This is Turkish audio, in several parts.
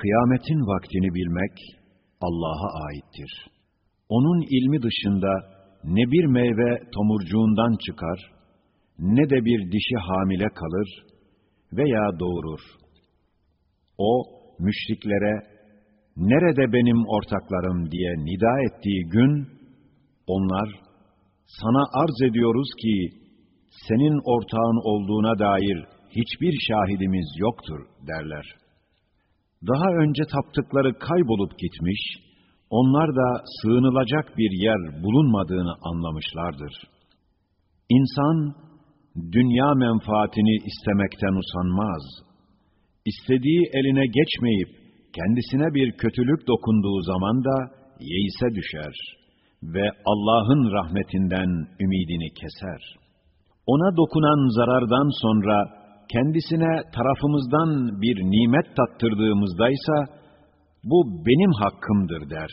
Kıyametin vaktini bilmek Allah'a aittir. Onun ilmi dışında ne bir meyve tomurcuğundan çıkar, ne de bir dişi hamile kalır veya doğurur. O, müşriklere, nerede benim ortaklarım diye nida ettiği gün, onlar, sana arz ediyoruz ki, senin ortağın olduğuna dair hiçbir şahidimiz yoktur derler. Daha önce taptıkları kaybolup gitmiş, onlar da sığınılacak bir yer bulunmadığını anlamışlardır. İnsan, dünya menfaatini istemekten usanmaz. İstediği eline geçmeyip, kendisine bir kötülük dokunduğu zaman da yeise düşer ve Allah'ın rahmetinden ümidini keser. Ona dokunan zarardan sonra, kendisine tarafımızdan bir nimet tattırdığımızdaysa, bu benim hakkımdır der.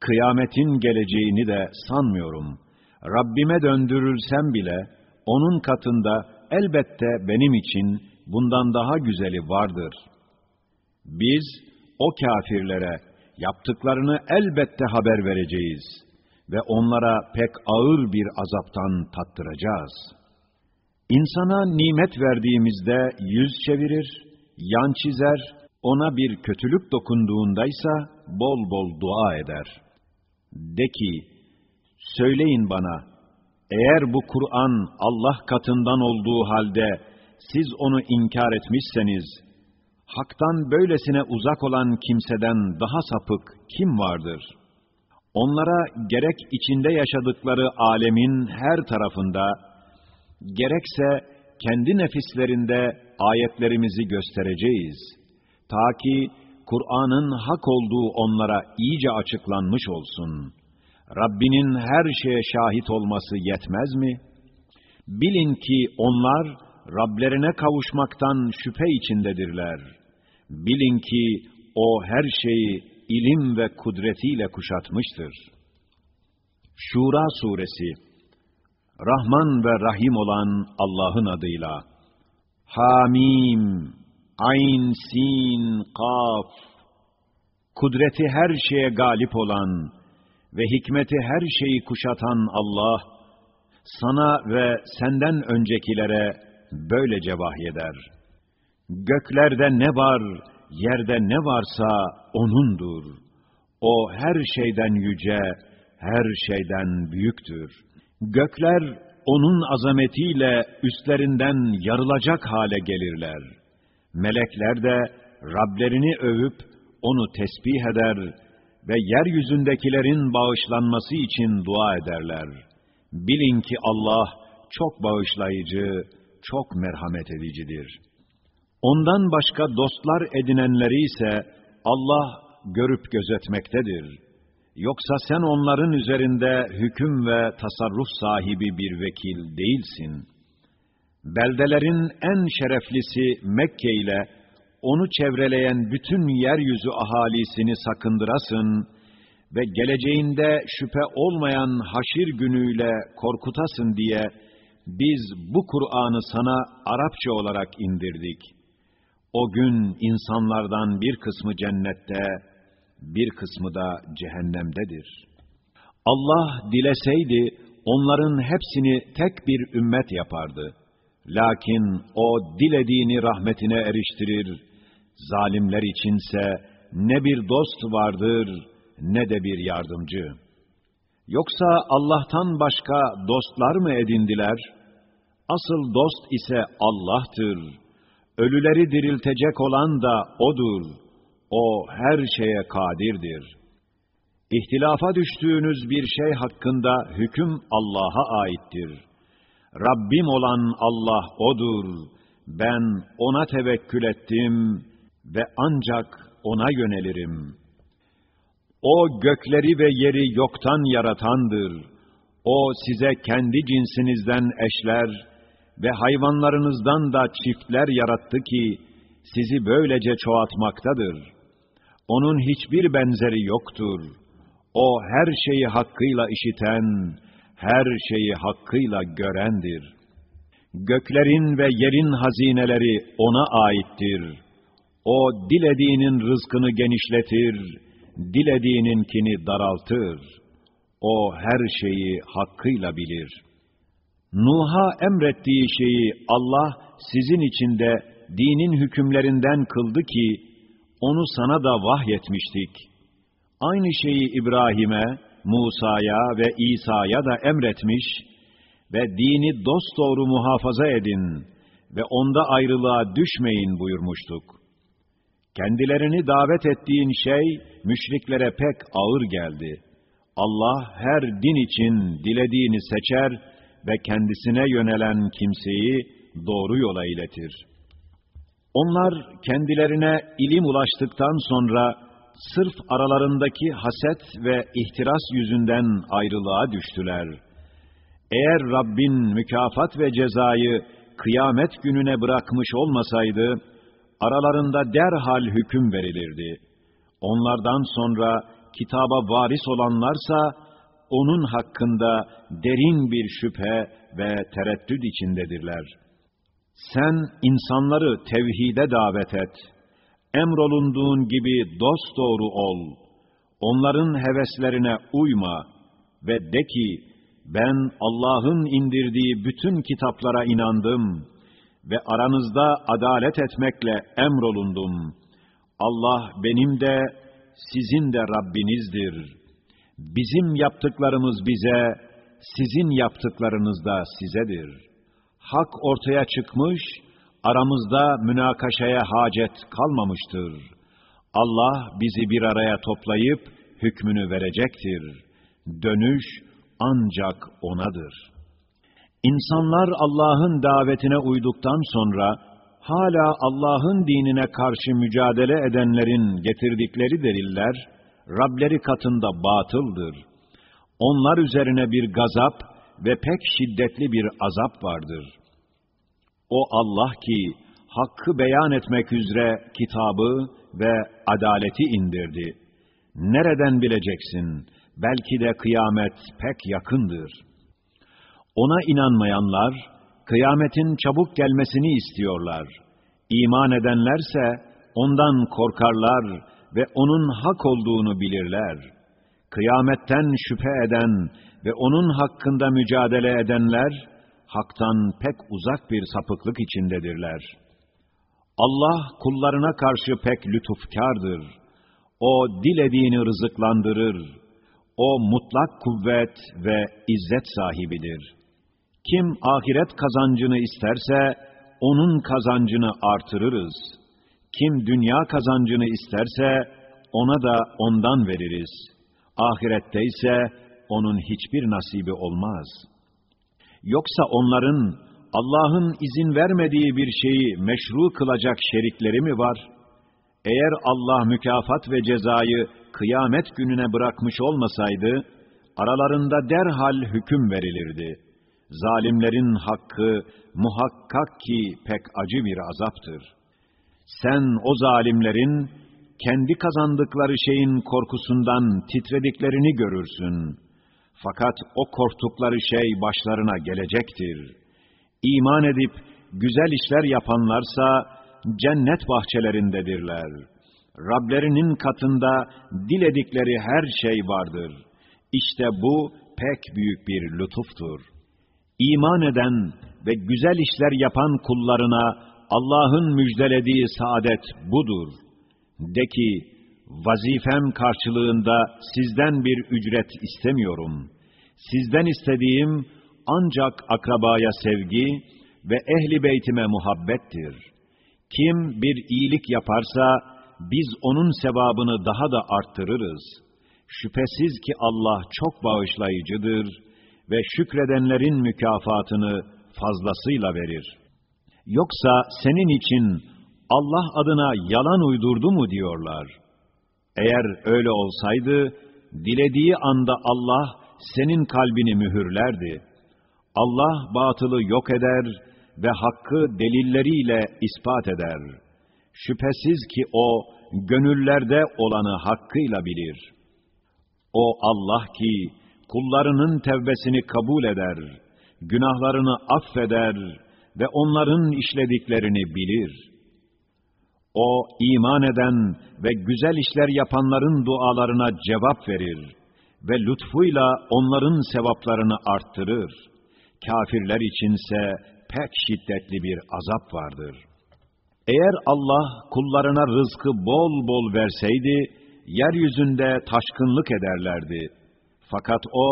Kıyametin geleceğini de sanmıyorum. Rabbime döndürülsem bile, onun katında elbette benim için bundan daha güzeli vardır. Biz, o kafirlere yaptıklarını elbette haber vereceğiz ve onlara pek ağır bir azaptan tattıracağız.'' İnsana nimet verdiğimizde yüz çevirir, yan çizer, ona bir kötülük dokunduğundaysa bol bol dua eder. De ki, söyleyin bana, eğer bu Kur'an Allah katından olduğu halde siz onu inkar etmişseniz, haktan böylesine uzak olan kimseden daha sapık kim vardır? Onlara gerek içinde yaşadıkları alemin her tarafında, gerekse kendi nefislerinde ayetlerimizi göstereceğiz. Ta ki Kur'an'ın hak olduğu onlara iyice açıklanmış olsun. Rabbinin her şeye şahit olması yetmez mi? Bilin ki onlar Rablerine kavuşmaktan şüphe içindedirler. Bilin ki o her şeyi ilim ve kudretiyle kuşatmıştır. Şura Suresi Rahman ve Rahim olan Allah'ın adıyla. Hamim, Ayn, Sin, Kaf. Kudreti her şeye galip olan ve hikmeti her şeyi kuşatan Allah, sana ve senden öncekilere böylece vahyeder. Göklerde ne var, yerde ne varsa O'nundur. O her şeyden yüce, her şeyden büyüktür.'' Gökler onun azametiyle üstlerinden yarılacak hale gelirler. Melekler de Rablerini övüp onu tesbih eder ve yeryüzündekilerin bağışlanması için dua ederler. Bilin ki Allah çok bağışlayıcı, çok merhamet edicidir. Ondan başka dostlar edinenleri ise Allah görüp gözetmektedir.'' Yoksa sen onların üzerinde hüküm ve tasarruf sahibi bir vekil değilsin. Beldelerin en şereflisi Mekke ile onu çevreleyen bütün yeryüzü ahalisini sakındırasın ve geleceğinde şüphe olmayan haşir günüyle korkutasın diye biz bu Kur'an'ı sana Arapça olarak indirdik. O gün insanlardan bir kısmı cennette, bir kısmı da cehennemdedir. Allah dileseydi onların hepsini tek bir ümmet yapardı. Lakin o dilediğini rahmetine eriştirir. Zalimler içinse ne bir dost vardır ne de bir yardımcı. Yoksa Allah'tan başka dostlar mı edindiler? Asıl dost ise Allah'tır. Ölüleri diriltecek olan da O'dur.'' O her şeye kadirdir. İhtilafa düştüğünüz bir şey hakkında hüküm Allah'a aittir. Rabbim olan Allah O'dur. Ben O'na tevekkül ettim ve ancak O'na yönelirim. O gökleri ve yeri yoktan yaratandır. O size kendi cinsinizden eşler ve hayvanlarınızdan da çiftler yarattı ki, sizi böylece çoğaltmaktadır.'' Onun hiçbir benzeri yoktur. O her şeyi hakkıyla işiten, her şeyi hakkıyla görendir. Göklerin ve yerin hazineleri O'na aittir. O dilediğinin rızkını genişletir, dilediğininkini daraltır. O her şeyi hakkıyla bilir. Nuh'a emrettiği şeyi Allah sizin içinde dinin hükümlerinden kıldı ki, onu sana da vahyetmiştik. Aynı şeyi İbrahim'e, Musa'ya ve İsa'ya da emretmiş ve dini dosdoğru muhafaza edin ve onda ayrılığa düşmeyin buyurmuştuk. Kendilerini davet ettiğin şey müşriklere pek ağır geldi. Allah her din için dilediğini seçer ve kendisine yönelen kimseyi doğru yola iletir. Onlar kendilerine ilim ulaştıktan sonra sırf aralarındaki haset ve ihtiras yüzünden ayrılığa düştüler. Eğer Rabbin mükafat ve cezayı kıyamet gününe bırakmış olmasaydı, aralarında derhal hüküm verilirdi. Onlardan sonra kitaba varis olanlarsa, onun hakkında derin bir şüphe ve tereddüt içindedirler. Sen insanları tevhide davet et. Emrolunduğun gibi dosdoğru ol. Onların heveslerine uyma ve de ki, ben Allah'ın indirdiği bütün kitaplara inandım ve aranızda adalet etmekle emrolundum. Allah benim de, sizin de Rabbinizdir. Bizim yaptıklarımız bize, sizin yaptıklarınız da sizedir. Hak ortaya çıkmış, aramızda münakaşaya hacet kalmamıştır. Allah bizi bir araya toplayıp hükmünü verecektir. Dönüş ancak O'nadır. İnsanlar Allah'ın davetine uyduktan sonra, hala Allah'ın dinine karşı mücadele edenlerin getirdikleri deliller, Rableri katında batıldır. Onlar üzerine bir gazap ve pek şiddetli bir azap vardır. O Allah ki, hakkı beyan etmek üzere kitabı ve adaleti indirdi. Nereden bileceksin? Belki de kıyamet pek yakındır. Ona inanmayanlar, kıyametin çabuk gelmesini istiyorlar. İman edenlerse, ondan korkarlar ve onun hak olduğunu bilirler. Kıyametten şüphe eden ve onun hakkında mücadele edenler, haktan pek uzak bir sapıklık içindedirler. Allah kullarına karşı pek lütufkardır. O dilediğini rızıklandırır. O mutlak kuvvet ve izzet sahibidir. Kim ahiret kazancını isterse, onun kazancını artırırız. Kim dünya kazancını isterse, ona da ondan veririz. Ahirette ise, onun hiçbir nasibi olmaz. Yoksa onların, Allah'ın izin vermediği bir şeyi meşru kılacak şerikleri mi var? Eğer Allah mükafat ve cezayı kıyamet gününe bırakmış olmasaydı, aralarında derhal hüküm verilirdi. Zalimlerin hakkı muhakkak ki pek acı bir azaptır. Sen o zalimlerin kendi kazandıkları şeyin korkusundan titrediklerini görürsün. Fakat o korktukları şey başlarına gelecektir. İman edip güzel işler yapanlarsa cennet bahçelerindedirler. Rablerinin katında diledikleri her şey vardır. İşte bu pek büyük bir lütuftur. İman eden ve güzel işler yapan kullarına Allah'ın müjdelediği saadet budur. De ki, vazifem karşılığında sizden bir ücret istemiyorum. Sizden istediğim ancak akrabaya sevgi ve ehli beytime muhabbettir. Kim bir iyilik yaparsa, biz onun sevabını daha da arttırırız. Şüphesiz ki Allah çok bağışlayıcıdır ve şükredenlerin mükafatını fazlasıyla verir. Yoksa senin için Allah adına yalan uydurdu mu diyorlar. Eğer öyle olsaydı, dilediği anda Allah senin kalbini mühürlerdi. Allah batılı yok eder ve hakkı delilleriyle ispat eder. Şüphesiz ki O, gönüllerde olanı hakkıyla bilir. O Allah ki, kullarının tevbesini kabul eder, günahlarını affeder ve onların işlediklerini bilir. O iman eden ve güzel işler yapanların dualarına cevap verir ve lütfuyla onların sevaplarını arttırır. Kafirler içinse pek şiddetli bir azap vardır. Eğer Allah kullarına rızkı bol bol verseydi, yeryüzünde taşkınlık ederlerdi. Fakat o,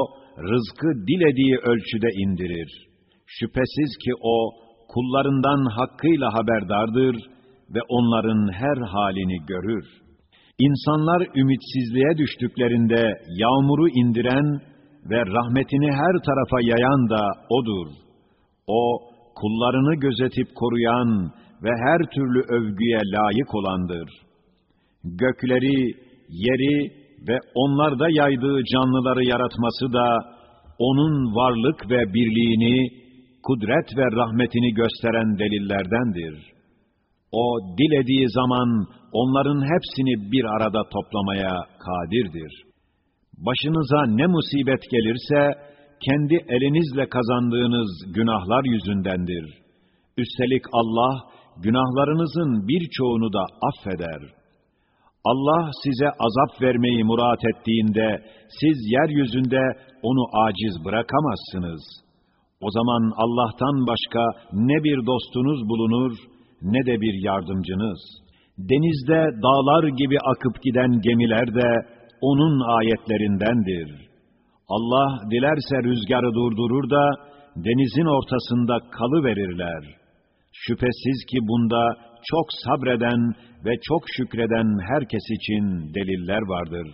rızkı dilediği ölçüde indirir. Şüphesiz ki o, kullarından hakkıyla haberdardır ve onların her halini görür. İnsanlar ümitsizliğe düştüklerinde yağmuru indiren ve rahmetini her tarafa yayan da O'dur. O, kullarını gözetip koruyan ve her türlü övgüye layık olandır. Gökleri, yeri ve onlarda yaydığı canlıları yaratması da, O'nun varlık ve birliğini, kudret ve rahmetini gösteren delillerdendir.'' O dilediği zaman onların hepsini bir arada toplamaya kadirdir. Başınıza ne musibet gelirse, kendi elinizle kazandığınız günahlar yüzündendir. Üstelik Allah, günahlarınızın birçoğunu da affeder. Allah size azap vermeyi murat ettiğinde, siz yeryüzünde onu aciz bırakamazsınız. O zaman Allah'tan başka ne bir dostunuz bulunur, ne de bir yardımcınız. Denizde dağlar gibi akıp giden gemiler de onun ayetlerindendir. Allah dilerse rüzgarı durdurur da denizin ortasında kalı verirler. Şüphesiz ki bunda çok sabreden ve çok şükreden herkes için deliller vardır.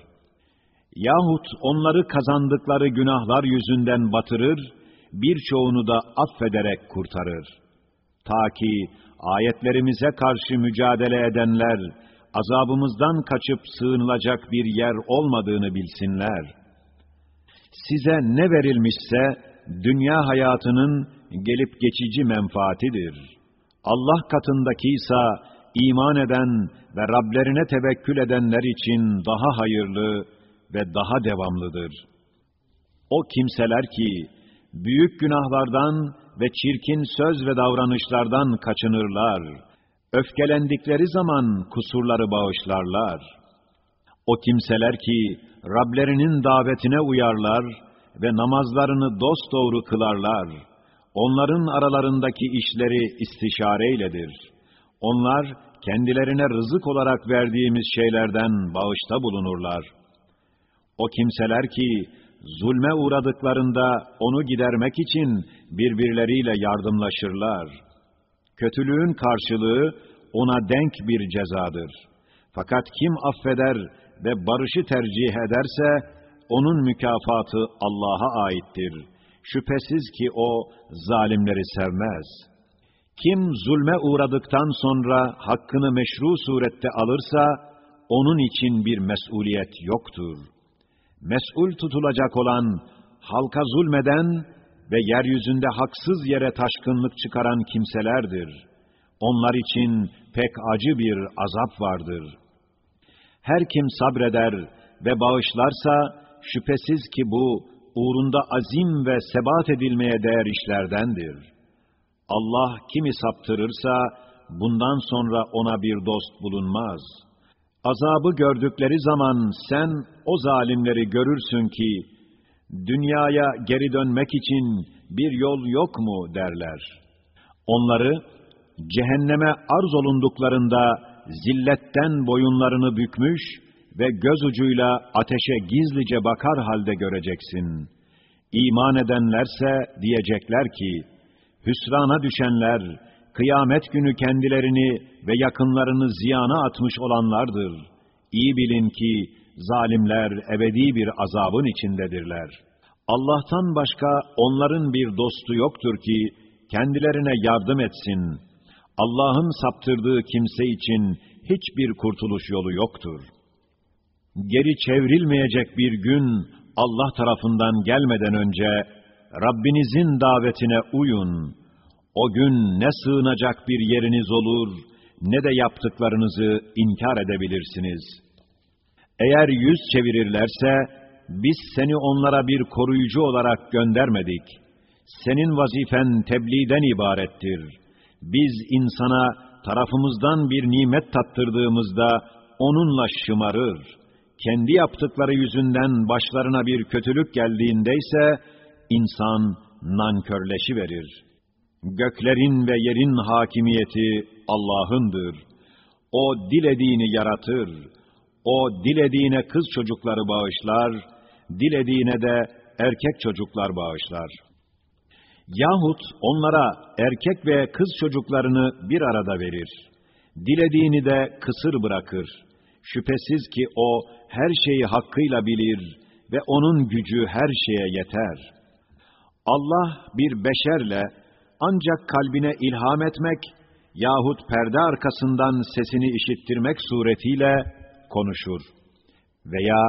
Yahut onları kazandıkları günahlar yüzünden batırır, birçoğunu da affederek kurtarır. Ta ki ayetlerimize karşı mücadele edenler, azabımızdan kaçıp sığınılacak bir yer olmadığını bilsinler. Size ne verilmişse, dünya hayatının gelip geçici menfaatidir. Allah katındaki ise iman eden ve Rablerine tevekkül edenler için daha hayırlı ve daha devamlıdır. O kimseler ki, büyük günahlardan ve çirkin söz ve davranışlardan kaçınırlar. Öfkelendikleri zaman kusurları bağışlarlar. O kimseler ki Rablerinin davetine uyarlar ve namazlarını dosdoğru kılarlar. Onların aralarındaki işleri istişareyledir. Onlar kendilerine rızık olarak verdiğimiz şeylerden bağışta bulunurlar. O kimseler ki zulme uğradıklarında onu gidermek için birbirleriyle yardımlaşırlar. Kötülüğün karşılığı ona denk bir cezadır. Fakat kim affeder ve barışı tercih ederse, onun mükafatı Allah'a aittir. Şüphesiz ki o zalimleri sevmez. Kim zulme uğradıktan sonra hakkını meşru surette alırsa, onun için bir mesuliyet yoktur.'' Mesul tutulacak olan, halka zulmeden ve yeryüzünde haksız yere taşkınlık çıkaran kimselerdir. Onlar için pek acı bir azap vardır. Her kim sabreder ve bağışlarsa, şüphesiz ki bu, uğrunda azim ve sebat edilmeye değer işlerdendir. Allah kimi saptırırsa, bundan sonra ona bir dost bulunmaz.'' Azabı gördükleri zaman sen o zalimleri görürsün ki, dünyaya geri dönmek için bir yol yok mu derler. Onları, cehenneme arz olunduklarında zilletten boyunlarını bükmüş ve göz ucuyla ateşe gizlice bakar halde göreceksin. İman edenlerse diyecekler ki, hüsrana düşenler, kıyamet günü kendilerini ve yakınlarını ziyana atmış olanlardır. İyi bilin ki zalimler ebedi bir azabın içindedirler. Allah'tan başka onların bir dostu yoktur ki kendilerine yardım etsin. Allah'ın saptırdığı kimse için hiçbir kurtuluş yolu yoktur. Geri çevrilmeyecek bir gün Allah tarafından gelmeden önce Rabbinizin davetine uyun.'' O gün ne sığınacak bir yeriniz olur, ne de yaptıklarınızı inkar edebilirsiniz. Eğer yüz çevirirlerse, biz seni onlara bir koruyucu olarak göndermedik. Senin vazifen tebliğden ibarettir. Biz insana tarafımızdan bir nimet tattırdığımızda onunla şımarır. Kendi yaptıkları yüzünden başlarına bir kötülük geldiğinde ise insan nankörleşi verir. Göklerin ve yerin hakimiyeti Allah'ındır. O dilediğini yaratır. O dilediğine kız çocukları bağışlar, dilediğine de erkek çocuklar bağışlar. Yahut onlara erkek ve kız çocuklarını bir arada verir. Dilediğini de kısır bırakır. Şüphesiz ki o her şeyi hakkıyla bilir ve onun gücü her şeye yeter. Allah bir beşerle ancak kalbine ilham etmek yahut perde arkasından sesini işittirmek suretiyle konuşur. Veya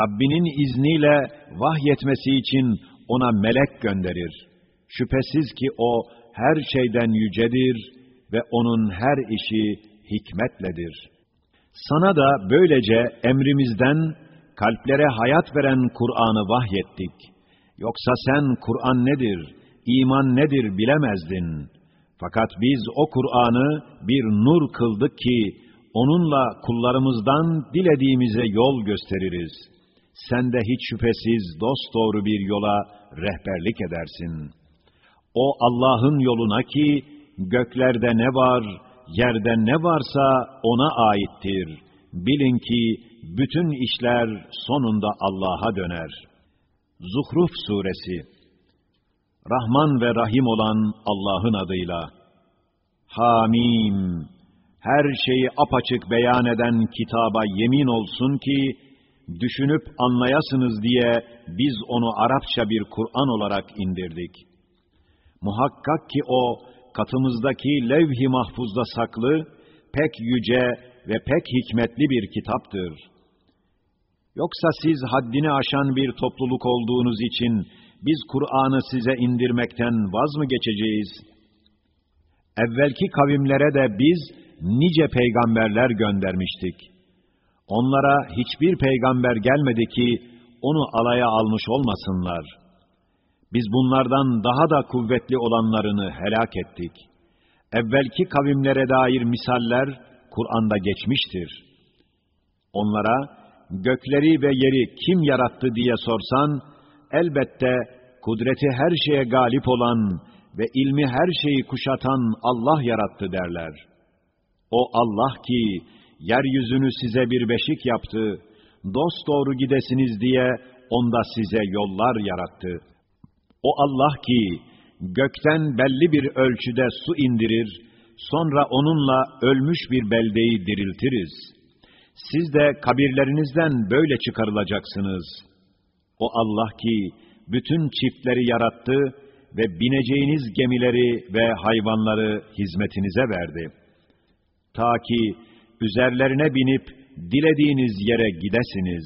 Rabbinin izniyle vahyetmesi için ona melek gönderir. Şüphesiz ki o her şeyden yücedir ve onun her işi hikmetledir. Sana da böylece emrimizden kalplere hayat veren Kur'an'ı vahyettik. Yoksa sen Kur'an nedir, iman nedir bilemezdin. Fakat biz o Kur'an'ı bir nur kıldık ki, onunla kullarımızdan dilediğimize yol gösteririz. Sen de hiç şüphesiz dosdoğru bir yola rehberlik edersin. O Allah'ın yoluna ki, göklerde ne var, yerde ne varsa ona aittir. Bilin ki, bütün işler sonunda Allah'a döner. Zuhruf Suresi Rahman ve Rahim olan Allah'ın adıyla. Hamim. Her şeyi apaçık beyan eden kitaba yemin olsun ki, düşünüp anlayasınız diye biz onu Arapça bir Kur'an olarak indirdik. Muhakkak ki o, katımızdaki levh-i mahfuzda saklı, pek yüce ve pek hikmetli bir kitaptır. Yoksa siz haddini aşan bir topluluk olduğunuz için, biz Kur'an'ı size indirmekten vaz mı geçeceğiz? Evvelki kavimlere de biz nice peygamberler göndermiştik. Onlara hiçbir peygamber gelmedi ki onu alaya almış olmasınlar. Biz bunlardan daha da kuvvetli olanlarını helak ettik. Evvelki kavimlere dair misaller Kur'an'da geçmiştir. Onlara gökleri ve yeri kim yarattı diye sorsan, elbette kudreti her şeye galip olan ve ilmi her şeyi kuşatan Allah yarattı derler. O Allah ki yeryüzünü size bir beşik yaptı, dost doğru gidesiniz diye onda size yollar yarattı. O Allah ki gökten belli bir ölçüde su indirir, sonra onunla ölmüş bir beldeyi diriltiriz. Siz de kabirlerinizden böyle çıkarılacaksınız.'' O Allah ki bütün çiftleri yarattı ve bineceğiniz gemileri ve hayvanları hizmetinize verdi. Ta ki üzerlerine binip dilediğiniz yere gidesiniz.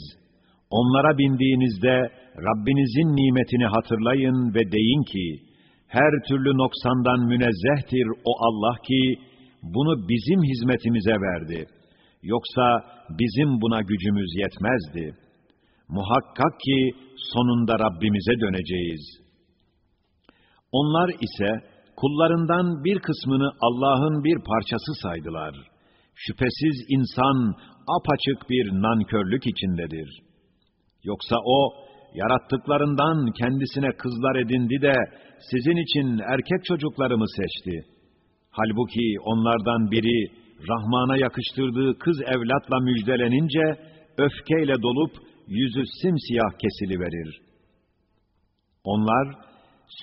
Onlara bindiğinizde Rabbinizin nimetini hatırlayın ve deyin ki, her türlü noksandan münezzehtir o Allah ki, bunu bizim hizmetimize verdi. Yoksa bizim buna gücümüz yetmezdi.'' Muhakkak ki sonunda Rabbimize döneceğiz. Onlar ise kullarından bir kısmını Allah'ın bir parçası saydılar. Şüphesiz insan apaçık bir nankörlük içindedir. Yoksa o, yarattıklarından kendisine kızlar edindi de sizin için erkek çocuklarımı seçti. Halbuki onlardan biri Rahman'a yakıştırdığı kız evlatla müjdelenince öfkeyle dolup yüzü simsiyah kesiliverir. Onlar,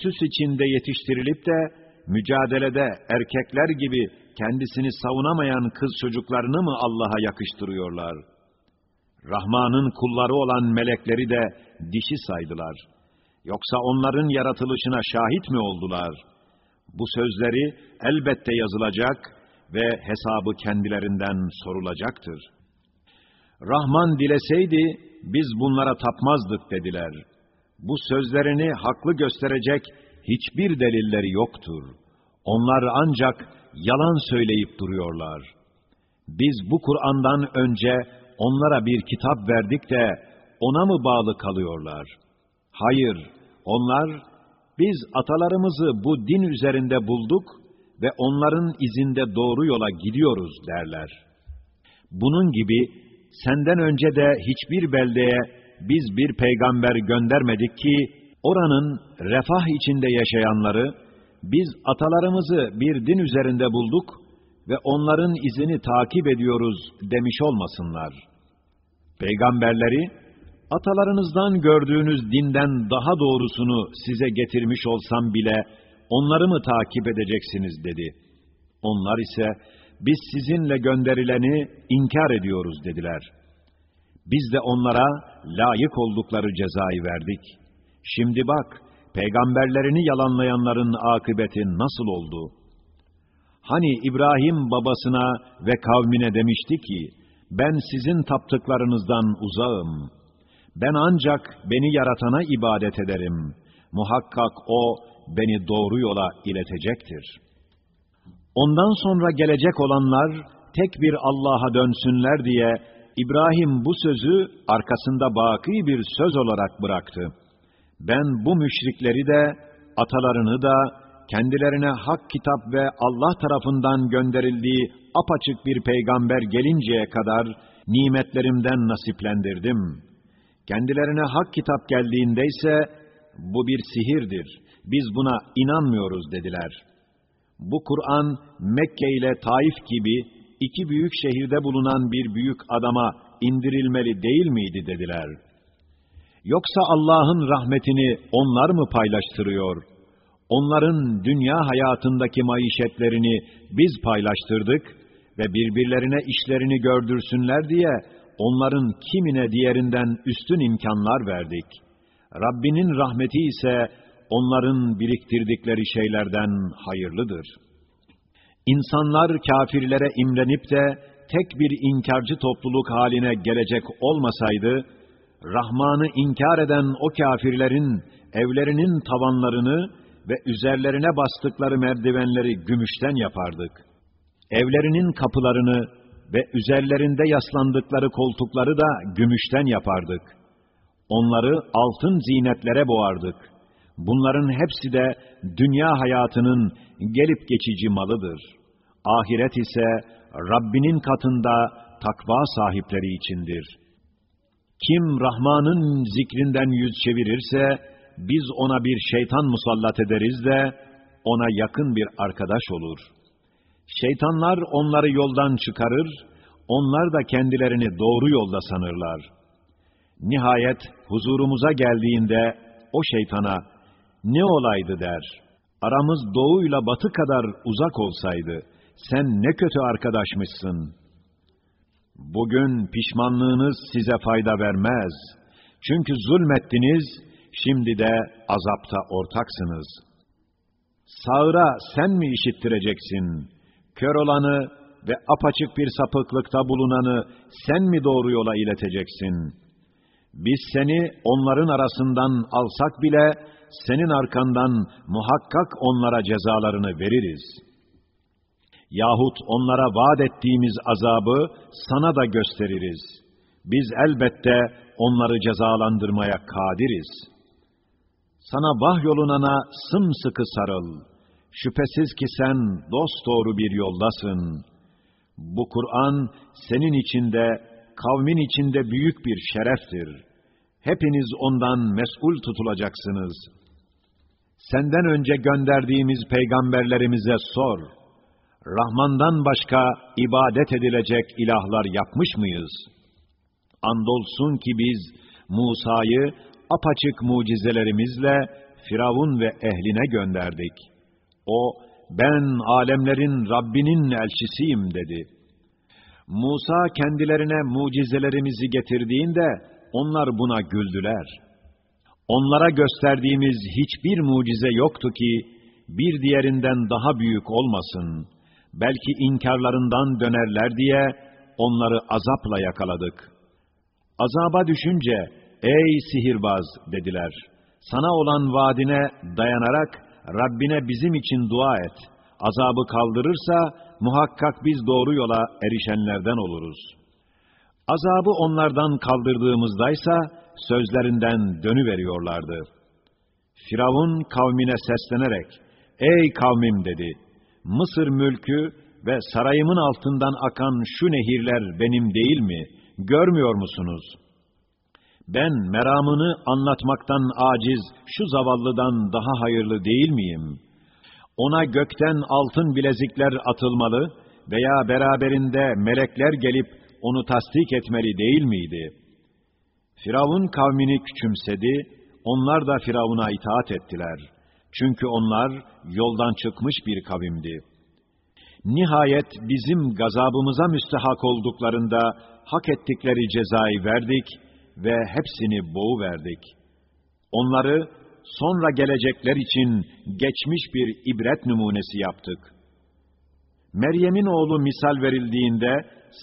süs içinde yetiştirilip de, mücadelede erkekler gibi kendisini savunamayan kız çocuklarını mı Allah'a yakıştırıyorlar? Rahman'ın kulları olan melekleri de dişi saydılar. Yoksa onların yaratılışına şahit mi oldular? Bu sözleri elbette yazılacak ve hesabı kendilerinden sorulacaktır. Rahman dileseydi, biz bunlara tapmazdık dediler. Bu sözlerini haklı gösterecek hiçbir delilleri yoktur. Onlar ancak yalan söyleyip duruyorlar. Biz bu Kur'an'dan önce onlara bir kitap verdik de ona mı bağlı kalıyorlar? Hayır, onlar biz atalarımızı bu din üzerinde bulduk ve onların izinde doğru yola gidiyoruz derler. Bunun gibi senden önce de hiçbir beldeye biz bir peygamber göndermedik ki oranın refah içinde yaşayanları biz atalarımızı bir din üzerinde bulduk ve onların izini takip ediyoruz demiş olmasınlar. Peygamberleri atalarınızdan gördüğünüz dinden daha doğrusunu size getirmiş olsam bile onları mı takip edeceksiniz dedi. Onlar ise biz sizinle gönderileni inkar ediyoruz dediler. Biz de onlara layık oldukları cezayı verdik. Şimdi bak, peygamberlerini yalanlayanların akıbeti nasıl oldu? Hani İbrahim babasına ve kavmine demişti ki, ben sizin taptıklarınızdan uzağım. Ben ancak beni yaratana ibadet ederim. Muhakkak o, beni doğru yola iletecektir.'' Ondan sonra gelecek olanlar tek bir Allah'a dönsünler diye İbrahim bu sözü arkasında baki bir söz olarak bıraktı. Ben bu müşrikleri de, atalarını da, kendilerine hak kitap ve Allah tarafından gönderildiği apaçık bir peygamber gelinceye kadar nimetlerimden nasiplendirdim. Kendilerine hak kitap geldiğinde ise bu bir sihirdir, biz buna inanmıyoruz dediler.'' Bu Kur'an Mekke ile Taif gibi iki büyük şehirde bulunan bir büyük adama indirilmeli değil miydi dediler. Yoksa Allah'ın rahmetini onlar mı paylaştırıyor? Onların dünya hayatındaki maişetlerini biz paylaştırdık ve birbirlerine işlerini gördürsünler diye onların kimine diğerinden üstün imkanlar verdik. Rabbinin rahmeti ise onların biriktirdikleri şeylerden hayırlıdır. İnsanlar kafirlere imrenip de tek bir inkarcı topluluk haline gelecek olmasaydı, Rahman'ı inkar eden o kafirlerin evlerinin tavanlarını ve üzerlerine bastıkları merdivenleri gümüşten yapardık. Evlerinin kapılarını ve üzerlerinde yaslandıkları koltukları da gümüşten yapardık. Onları altın zinetlere boğardık.'' Bunların hepsi de dünya hayatının gelip geçici malıdır. Ahiret ise Rabbinin katında takva sahipleri içindir. Kim Rahman'ın zikrinden yüz çevirirse, biz ona bir şeytan musallat ederiz de, ona yakın bir arkadaş olur. Şeytanlar onları yoldan çıkarır, onlar da kendilerini doğru yolda sanırlar. Nihayet huzurumuza geldiğinde o şeytana, ne olaydı der. Aramız doğuyla batı kadar uzak olsaydı, sen ne kötü arkadaşmışsın. Bugün pişmanlığınız size fayda vermez. Çünkü zulmettiniz, şimdi de azapta ortaksınız. Sağıra sen mi işittireceksin? Kör olanı ve apaçık bir sapıklıkta bulunanı sen mi doğru yola ileteceksin? Biz seni onların arasından alsak bile, senin arkandan muhakkak onlara cezalarını veririz. Yahut onlara vaat ettiğimiz azabı sana da gösteririz. Biz elbette onları cezalandırmaya kadiriz. Sana vahyolunana sımsıkı sarıl. Şüphesiz ki sen dosdoğru bir yoldasın. Bu Kur'an senin içinde, kavmin içinde büyük bir şereftir. Hepiniz ondan mesul tutulacaksınız.'' Senden önce gönderdiğimiz peygamberlerimize sor. Rahmandan başka ibadet edilecek ilahlar yapmış mıyız? Andolsun ki biz Musa'yı apaçık mucizelerimizle Firavun ve ehline gönderdik. O, ben alemlerin Rabbinin elçisiyim dedi. Musa kendilerine mucizelerimizi getirdiğinde onlar buna güldüler.'' Onlara gösterdiğimiz hiçbir mucize yoktu ki, bir diğerinden daha büyük olmasın. Belki inkarlarından dönerler diye, onları azapla yakaladık. Azaba düşünce, ey sihirbaz dediler, sana olan vaadine dayanarak, Rabbine bizim için dua et. Azabı kaldırırsa, muhakkak biz doğru yola erişenlerden oluruz. Azabı onlardan kaldırdığımızdaysa, sözlerinden dönüveriyorlardı. Firavun kavmine seslenerek, Ey kavmim dedi, Mısır mülkü ve sarayımın altından akan şu nehirler benim değil mi? Görmüyor musunuz? Ben meramını anlatmaktan aciz şu zavallıdan daha hayırlı değil miyim? Ona gökten altın bilezikler atılmalı veya beraberinde melekler gelip onu tasdik etmeli değil miydi? Firavun kavmini küçümsedi, onlar da Firavun'a itaat ettiler. Çünkü onlar yoldan çıkmış bir kavimdi. Nihayet bizim gazabımıza müstehak olduklarında hak ettikleri cezayı verdik ve hepsini boğu verdik. Onları sonra gelecekler için geçmiş bir ibret numunesi yaptık. Meryem'in oğlu misal verildiğinde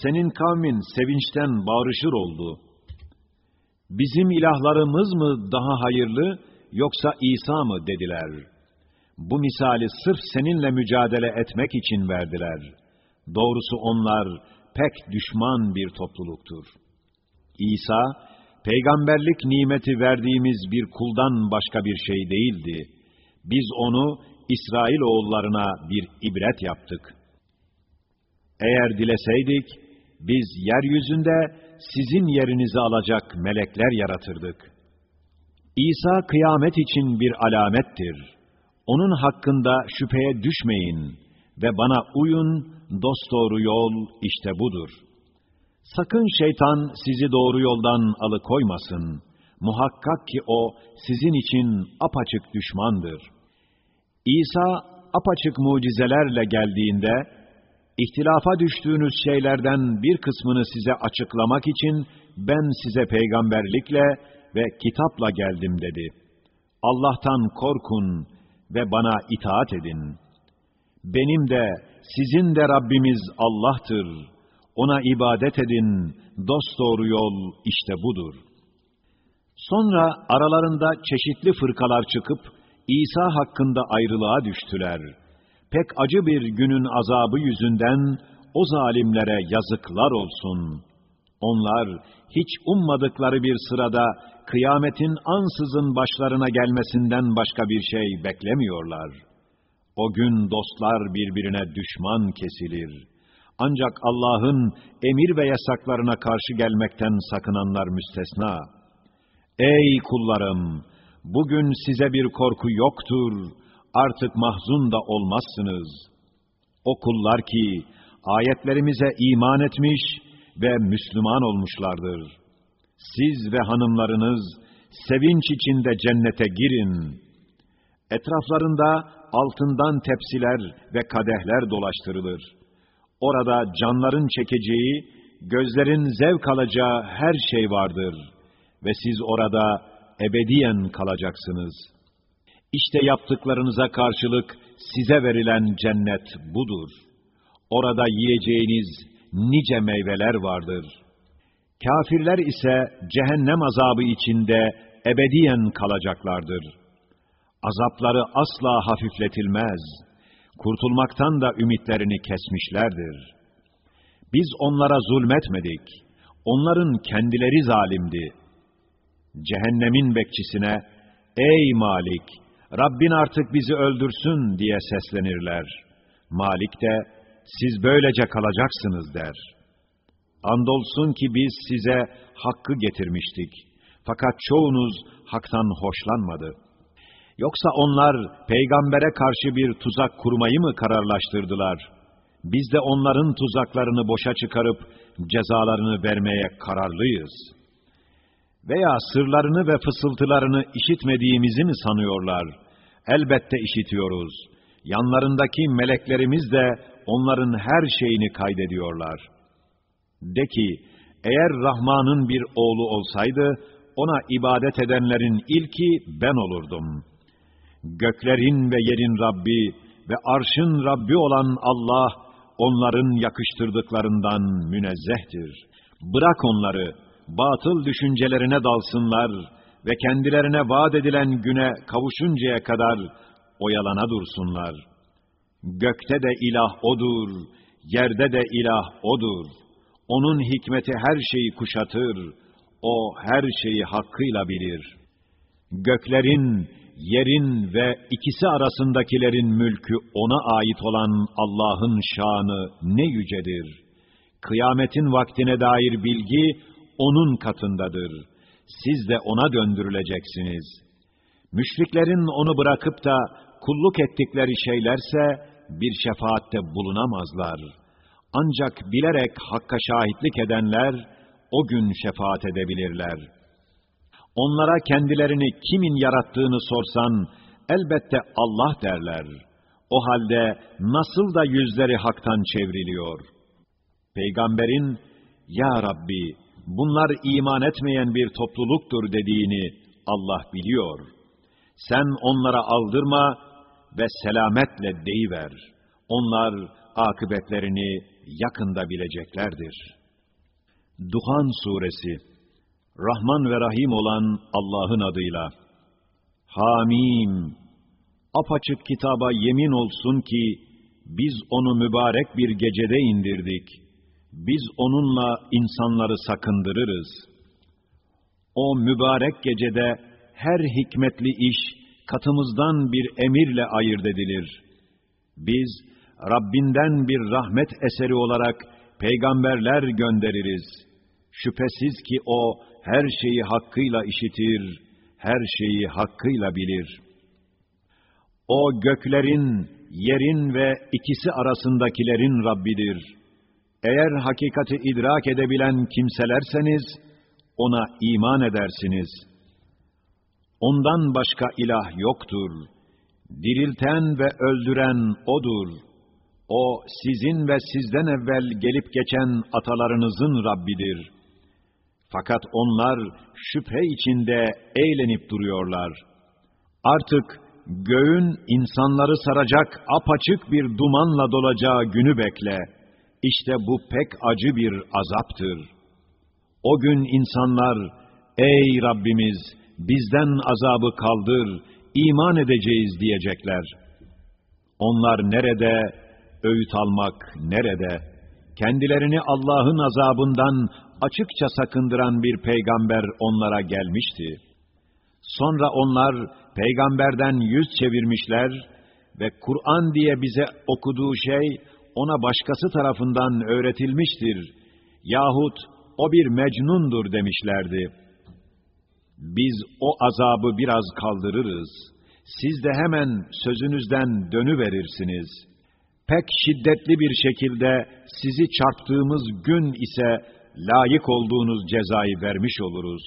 senin kavmin sevinçten bağrışır oldu. Bizim ilahlarımız mı daha hayırlı yoksa İsa mı dediler. Bu misali sırf seninle mücadele etmek için verdiler. Doğrusu onlar pek düşman bir topluluktur. İsa, peygamberlik nimeti verdiğimiz bir kuldan başka bir şey değildi. Biz onu İsrail oğullarına bir ibret yaptık. Eğer dileseydik, biz yeryüzünde sizin yerinizi alacak melekler yaratırdık. İsa kıyamet için bir alamettir. Onun hakkında şüpheye düşmeyin ve bana uyun, dosdoğru yol işte budur. Sakın şeytan sizi doğru yoldan alıkoymasın. Muhakkak ki o sizin için apaçık düşmandır. İsa apaçık mucizelerle geldiğinde, İhtilafa düştüğünüz şeylerden bir kısmını size açıklamak için ben size peygamberlikle ve kitapla geldim dedi. Allah'tan korkun ve bana itaat edin. Benim de sizin de Rabbimiz Allah'tır. Ona ibadet edin. Dosdoğru yol işte budur. Sonra aralarında çeşitli fırkalar çıkıp İsa hakkında ayrılığa düştüler.'' Pek acı bir günün azabı yüzünden o zalimlere yazıklar olsun. Onlar hiç ummadıkları bir sırada kıyametin ansızın başlarına gelmesinden başka bir şey beklemiyorlar. O gün dostlar birbirine düşman kesilir. Ancak Allah'ın emir ve yasaklarına karşı gelmekten sakınanlar müstesna. Ey kullarım! Bugün size bir korku yoktur artık mahzun da olmazsınız. O kullar ki ayetlerimize iman etmiş ve Müslüman olmuşlardır. Siz ve hanımlarınız sevinç içinde cennete girin. Etraflarında altından tepsiler ve kadehler dolaştırılır. Orada canların çekeceği, gözlerin zevk alacağı her şey vardır ve siz orada ebediyen kalacaksınız.'' İşte yaptıklarınıza karşılık size verilen cennet budur. Orada yiyeceğiniz nice meyveler vardır. Kafirler ise cehennem azabı içinde ebediyen kalacaklardır. Azapları asla hafifletilmez. Kurtulmaktan da ümitlerini kesmişlerdir. Biz onlara zulmetmedik. Onların kendileri zalimdi. Cehennemin bekçisine, Ey Malik! Rabbin artık bizi öldürsün diye seslenirler. Malik de, siz böylece kalacaksınız der. Andolsun ki biz size hakkı getirmiştik. Fakat çoğunuz haktan hoşlanmadı. Yoksa onlar peygambere karşı bir tuzak kurmayı mı kararlaştırdılar? Biz de onların tuzaklarını boşa çıkarıp cezalarını vermeye kararlıyız.'' Veya sırlarını ve fısıltılarını işitmediğimizi mi sanıyorlar? Elbette işitiyoruz. Yanlarındaki meleklerimiz de onların her şeyini kaydediyorlar. De ki, eğer Rahman'ın bir oğlu olsaydı, ona ibadet edenlerin ilki ben olurdum. Göklerin ve yerin Rabbi ve arşın Rabbi olan Allah, onların yakıştırdıklarından münezzehtir. Bırak onları, batıl düşüncelerine dalsınlar ve kendilerine vaat edilen güne kavuşuncaya kadar oyalana dursunlar. Gökte de ilah O'dur, yerde de ilah O'dur. O'nun hikmeti her şeyi kuşatır, O her şeyi hakkıyla bilir. Göklerin, yerin ve ikisi arasındakilerin mülkü ona ait olan Allah'ın şanı ne yücedir. Kıyametin vaktine dair bilgi onun katındadır. Siz de ona döndürüleceksiniz. Müşriklerin onu bırakıp da kulluk ettikleri şeylerse bir şefaatte bulunamazlar. Ancak bilerek hakka şahitlik edenler o gün şefaat edebilirler.'' Onlara kendilerini kimin yarattığını sorsan, elbette Allah derler. O halde nasıl da yüzleri haktan çevriliyor? Peygamberin, Ya Rabbi, bunlar iman etmeyen bir topluluktur dediğini Allah biliyor. Sen onlara aldırma ve selametle deyiver. Onlar akıbetlerini yakında bileceklerdir. Duhan Suresi Rahman ve Rahim olan Allah'ın adıyla. Hamim. Apaçık kitaba yemin olsun ki, biz onu mübarek bir gecede indirdik. Biz onunla insanları sakındırırız. O mübarek gecede her hikmetli iş katımızdan bir emirle ayırt edilir. Biz Rabbinden bir rahmet eseri olarak peygamberler göndeririz. Şüphesiz ki o her şeyi hakkıyla işitir, her şeyi hakkıyla bilir. O göklerin, yerin ve ikisi arasındakilerin Rabbidir. Eğer hakikati idrak edebilen kimselerseniz, ona iman edersiniz. Ondan başka ilah yoktur. Dirilten ve öldüren O'dur. O, sizin ve sizden evvel gelip geçen atalarınızın Rabbidir.'' Fakat onlar şüphe içinde eğlenip duruyorlar. Artık göğün insanları saracak apaçık bir dumanla dolacağı günü bekle. İşte bu pek acı bir azaptır. O gün insanlar, ey Rabbimiz bizden azabı kaldır, iman edeceğiz diyecekler. Onlar nerede, öğüt almak nerede? Kendilerini Allah'ın azabından açıkça sakındıran bir peygamber onlara gelmişti. Sonra onlar peygamberden yüz çevirmişler ve Kur'an diye bize okuduğu şey ona başkası tarafından öğretilmiştir yahut o bir mecnundur demişlerdi. Biz o azabı biraz kaldırırız. Siz de hemen sözünüzden dönüverirsiniz. Pek şiddetli bir şekilde sizi çarptığımız gün ise layık olduğunuz cezayı vermiş oluruz.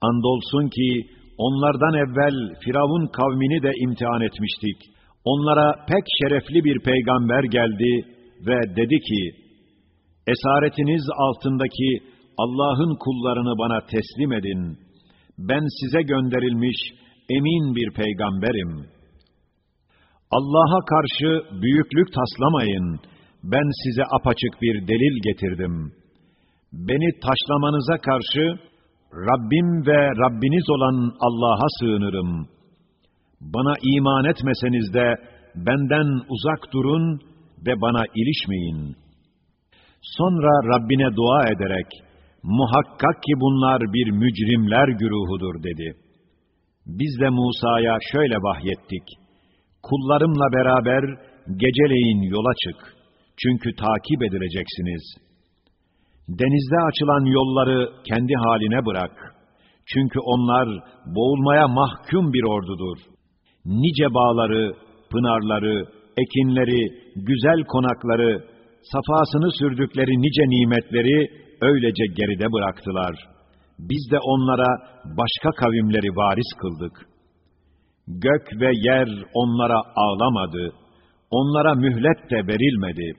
Andolsun ki onlardan evvel Firavun kavmini de imtihan etmiştik. Onlara pek şerefli bir peygamber geldi ve dedi ki, Esaretiniz altındaki Allah'ın kullarını bana teslim edin. Ben size gönderilmiş emin bir peygamberim. Allah'a karşı büyüklük taslamayın. Ben size apaçık bir delil getirdim.'' beni taşlamanıza karşı Rabbim ve Rabbiniz olan Allah'a sığınırım. Bana iman etmeseniz de benden uzak durun ve bana ilişmeyin. Sonra Rabbine dua ederek, muhakkak ki bunlar bir mücrimler güruhudur dedi. Biz de Musa'ya şöyle vahyettik. Kullarımla beraber geceleyin yola çık. Çünkü takip edileceksiniz.'' Denizde açılan yolları kendi haline bırak. Çünkü onlar boğulmaya mahkum bir ordudur. Nice bağları, pınarları, ekinleri, güzel konakları, safasını sürdükleri nice nimetleri öylece geride bıraktılar. Biz de onlara başka kavimleri varis kıldık. Gök ve yer onlara ağlamadı. Onlara mühlet de verilmedi.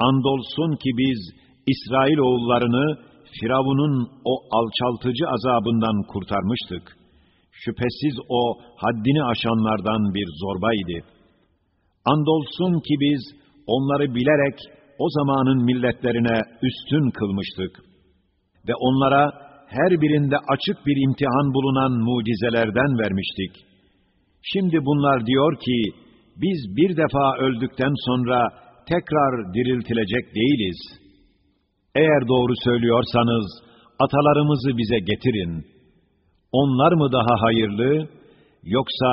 Andolsun ki biz, İsrail oğullarını Firavun'un o alçaltıcı azabından kurtarmıştık. Şüphesiz o haddini aşanlardan bir zorbaydı. Andolsun ki biz onları bilerek o zamanın milletlerine üstün kılmıştık. Ve onlara her birinde açık bir imtihan bulunan mucizelerden vermiştik. Şimdi bunlar diyor ki, biz bir defa öldükten sonra tekrar diriltilecek değiliz.'' Eğer doğru söylüyorsanız, atalarımızı bize getirin. Onlar mı daha hayırlı, Yoksa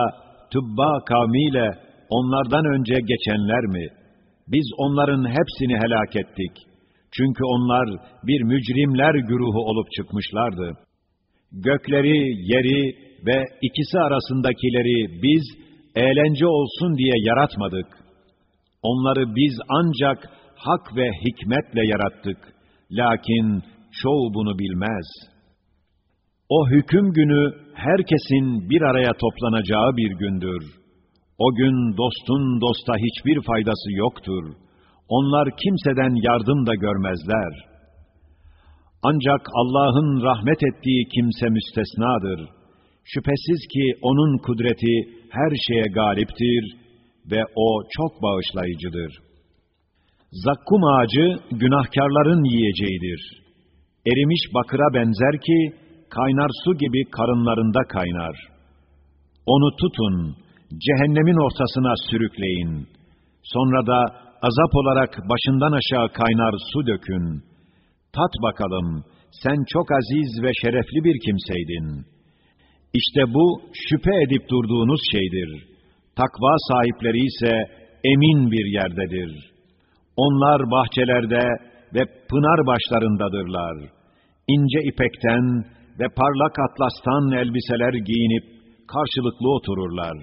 Tübba kavmiyle onlardan önce geçenler mi? Biz onların hepsini helak ettik. Çünkü onlar bir mücrimler güruhu olup çıkmışlardı. Gökleri, yeri ve ikisi arasındakileri biz eğlence olsun diye yaratmadık. Onları biz ancak hak ve hikmetle yarattık. Lakin çoğu bunu bilmez. O hüküm günü herkesin bir araya toplanacağı bir gündür. O gün dostun dosta hiçbir faydası yoktur. Onlar kimseden yardım da görmezler. Ancak Allah'ın rahmet ettiği kimse müstesnadır. Şüphesiz ki O'nun kudreti her şeye galiptir ve O çok bağışlayıcıdır. Zakkum ağacı günahkarların yiyeceğidir. Erimiş bakıra benzer ki, kaynar su gibi karınlarında kaynar. Onu tutun, cehennemin ortasına sürükleyin. Sonra da azap olarak başından aşağı kaynar su dökün. Tat bakalım, sen çok aziz ve şerefli bir kimseydin. İşte bu şüphe edip durduğunuz şeydir. Takva sahipleri ise emin bir yerdedir. Onlar bahçelerde ve pınar başlarındadırlar. İnce ipekten ve parlak atlastan elbiseler giyinip karşılıklı otururlar.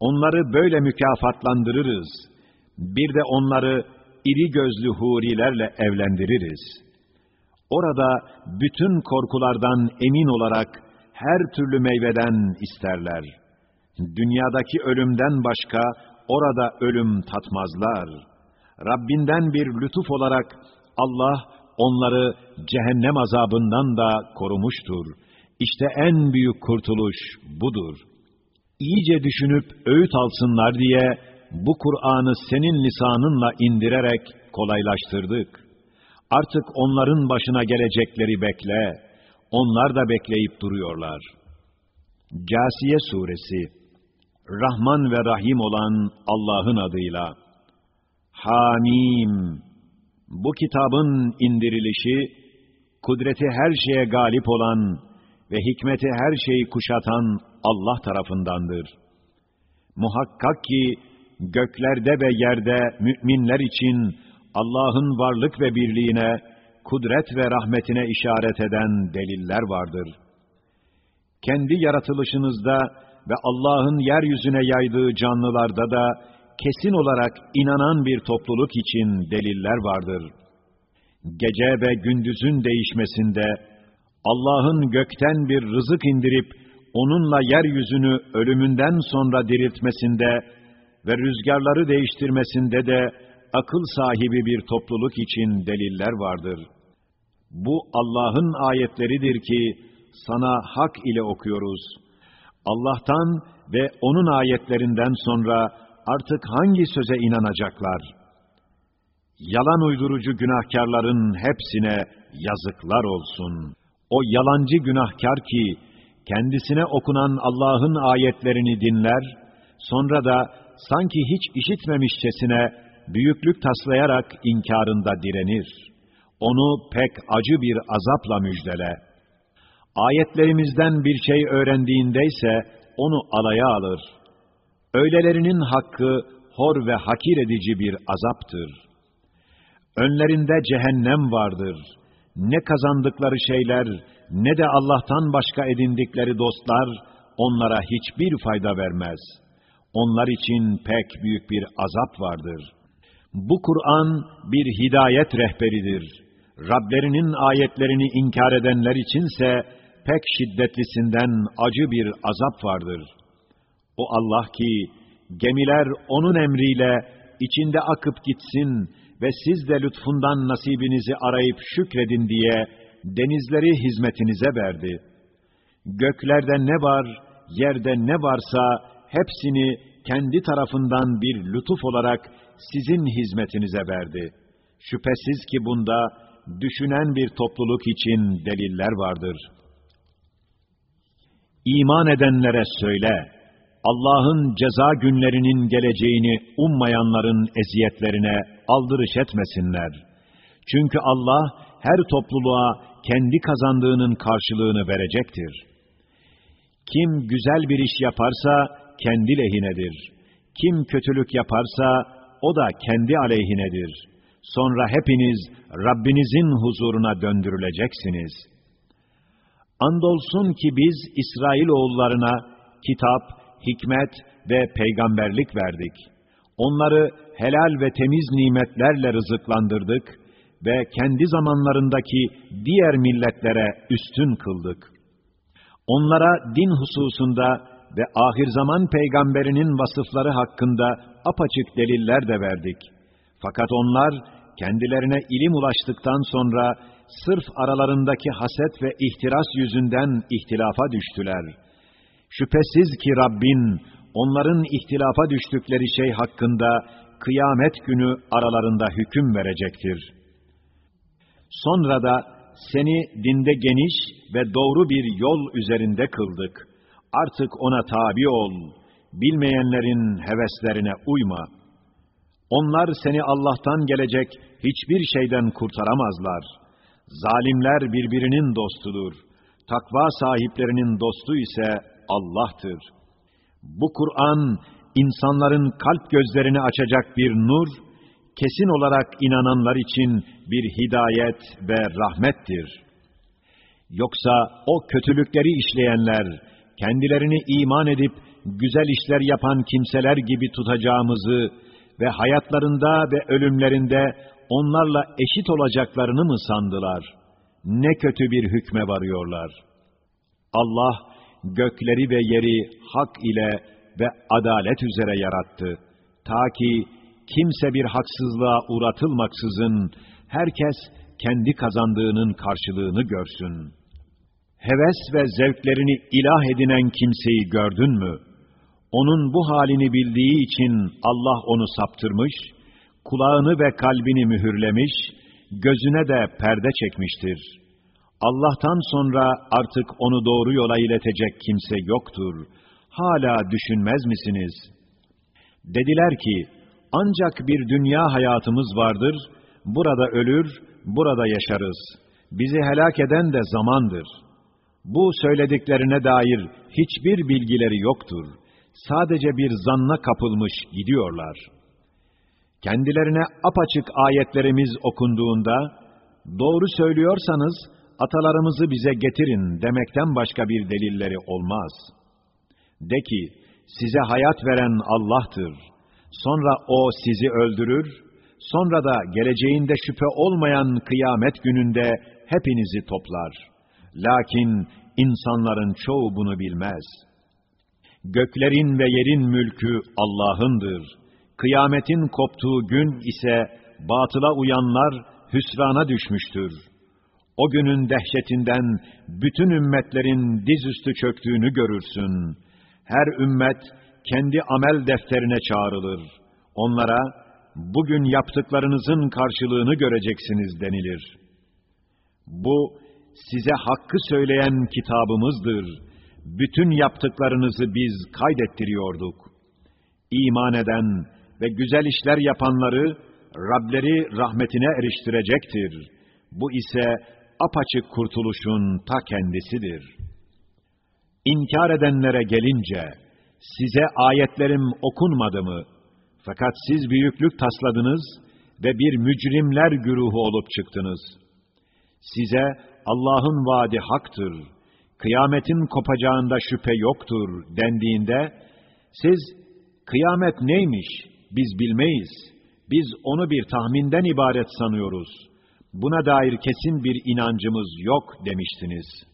Onları böyle mükafatlandırırız. Bir de onları iri gözlü hurilerle evlendiririz. Orada bütün korkulardan emin olarak her türlü meyveden isterler. Dünyadaki ölümden başka orada ölüm tatmazlar. Rabbinden bir lütuf olarak Allah onları cehennem azabından da korumuştur. İşte en büyük kurtuluş budur. İyice düşünüp öğüt alsınlar diye bu Kur'an'ı senin lisanınla indirerek kolaylaştırdık. Artık onların başına gelecekleri bekle. Onlar da bekleyip duruyorlar. Câsiye Suresi Rahman ve Rahim olan Allah'ın adıyla Hamim bu kitabın indirilişi, kudreti her şeye galip olan ve hikmeti her şeyi kuşatan Allah tarafındandır. Muhakkak ki göklerde ve yerde müminler için Allah'ın varlık ve birliğine, kudret ve rahmetine işaret eden deliller vardır. Kendi yaratılışınızda ve Allah'ın yeryüzüne yaydığı canlılarda da kesin olarak inanan bir topluluk için deliller vardır. Gece ve gündüzün değişmesinde, Allah'ın gökten bir rızık indirip, onunla yeryüzünü ölümünden sonra diriltmesinde ve rüzgarları değiştirmesinde de akıl sahibi bir topluluk için deliller vardır. Bu Allah'ın ayetleridir ki sana hak ile okuyoruz. Allah'tan ve O'nun ayetlerinden sonra artık hangi söze inanacaklar? Yalan uydurucu günahkarların hepsine yazıklar olsun. O yalancı günahkar ki, kendisine okunan Allah'ın ayetlerini dinler, sonra da sanki hiç işitmemişçesine büyüklük taslayarak inkarında direnir. Onu pek acı bir azapla müjdele. Ayetlerimizden bir şey öğrendiğindeyse onu alaya alır Öylelerinin hakkı hor ve hakir edici bir azaptır. Önlerinde cehennem vardır. Ne kazandıkları şeyler ne de Allah'tan başka edindikleri dostlar onlara hiçbir fayda vermez. Onlar için pek büyük bir azap vardır. Bu Kur'an bir hidayet rehberidir. Rablerinin ayetlerini inkar edenler içinse pek şiddetlisinden acı bir azap vardır.'' O Allah ki gemiler onun emriyle içinde akıp gitsin ve siz de lütfundan nasibinizi arayıp şükredin diye denizleri hizmetinize verdi. Göklerde ne var, yerde ne varsa hepsini kendi tarafından bir lütuf olarak sizin hizmetinize verdi. Şüphesiz ki bunda düşünen bir topluluk için deliller vardır. İman edenlere söyle, Allah'ın ceza günlerinin geleceğini ummayanların eziyetlerine aldırış etmesinler. Çünkü Allah her topluluğa kendi kazandığının karşılığını verecektir. Kim güzel bir iş yaparsa kendi lehinedir. Kim kötülük yaparsa o da kendi aleyhinedir. Sonra hepiniz Rabbinizin huzuruna döndürüleceksiniz. Andolsun ki biz İsrail oğullarına kitap, hikmet ve peygamberlik verdik. Onları helal ve temiz nimetlerle rızıklandırdık ve kendi zamanlarındaki diğer milletlere üstün kıldık. Onlara din hususunda ve ahir zaman peygamberinin vasıfları hakkında apaçık deliller de verdik. Fakat onlar kendilerine ilim ulaştıktan sonra sırf aralarındaki haset ve ihtiras yüzünden ihtilafa düştüler. Şüphesiz ki Rabbin onların ihtilafa düştükleri şey hakkında kıyamet günü aralarında hüküm verecektir. Sonra da seni dinde geniş ve doğru bir yol üzerinde kıldık. Artık ona tabi ol. Bilmeyenlerin heveslerine uyma. Onlar seni Allah'tan gelecek hiçbir şeyden kurtaramazlar. Zalimler birbirinin dostudur. Takva sahiplerinin dostu ise Allah'tır. Bu Kur'an, insanların kalp gözlerini açacak bir nur, kesin olarak inananlar için bir hidayet ve rahmettir. Yoksa o kötülükleri işleyenler, kendilerini iman edip güzel işler yapan kimseler gibi tutacağımızı ve hayatlarında ve ölümlerinde onlarla eşit olacaklarını mı sandılar? Ne kötü bir hükme varıyorlar. Allah gökleri ve yeri hak ile ve adalet üzere yarattı. Ta ki kimse bir haksızlığa uğratılmaksızın herkes kendi kazandığının karşılığını görsün. Heves ve zevklerini ilah edinen kimseyi gördün mü? Onun bu halini bildiği için Allah onu saptırmış, kulağını ve kalbini mühürlemiş, gözüne de perde çekmiştir. Allah'tan sonra artık onu doğru yola iletecek kimse yoktur. Hala düşünmez misiniz? Dediler ki, ancak bir dünya hayatımız vardır, burada ölür, burada yaşarız. Bizi helak eden de zamandır. Bu söylediklerine dair hiçbir bilgileri yoktur. Sadece bir zanna kapılmış gidiyorlar. Kendilerine apaçık ayetlerimiz okunduğunda, doğru söylüyorsanız atalarımızı bize getirin demekten başka bir delilleri olmaz. De ki, size hayat veren Allah'tır. Sonra O sizi öldürür, sonra da geleceğinde şüphe olmayan kıyamet gününde hepinizi toplar. Lakin insanların çoğu bunu bilmez. Göklerin ve yerin mülkü Allah'ındır. Kıyametin koptuğu gün ise batıla uyanlar hüsrana düşmüştür. O günün dehşetinden bütün ümmetlerin dizüstü çöktüğünü görürsün. Her ümmet kendi amel defterine çağrılır. Onlara, bugün yaptıklarınızın karşılığını göreceksiniz denilir. Bu, size hakkı söyleyen kitabımızdır. Bütün yaptıklarınızı biz kaydettiriyorduk. İman eden ve güzel işler yapanları, Rableri rahmetine eriştirecektir. Bu ise apaçık kurtuluşun ta kendisidir. İnkar edenlere gelince, size ayetlerim okunmadı mı? Fakat siz büyüklük tasladınız ve bir mücrimler güruhu olup çıktınız. Size Allah'ın vaadi haktır, kıyametin kopacağında şüphe yoktur dendiğinde, siz kıyamet neymiş biz bilmeyiz, biz onu bir tahminden ibaret sanıyoruz, buna dair kesin bir inancımız yok demiştiniz.''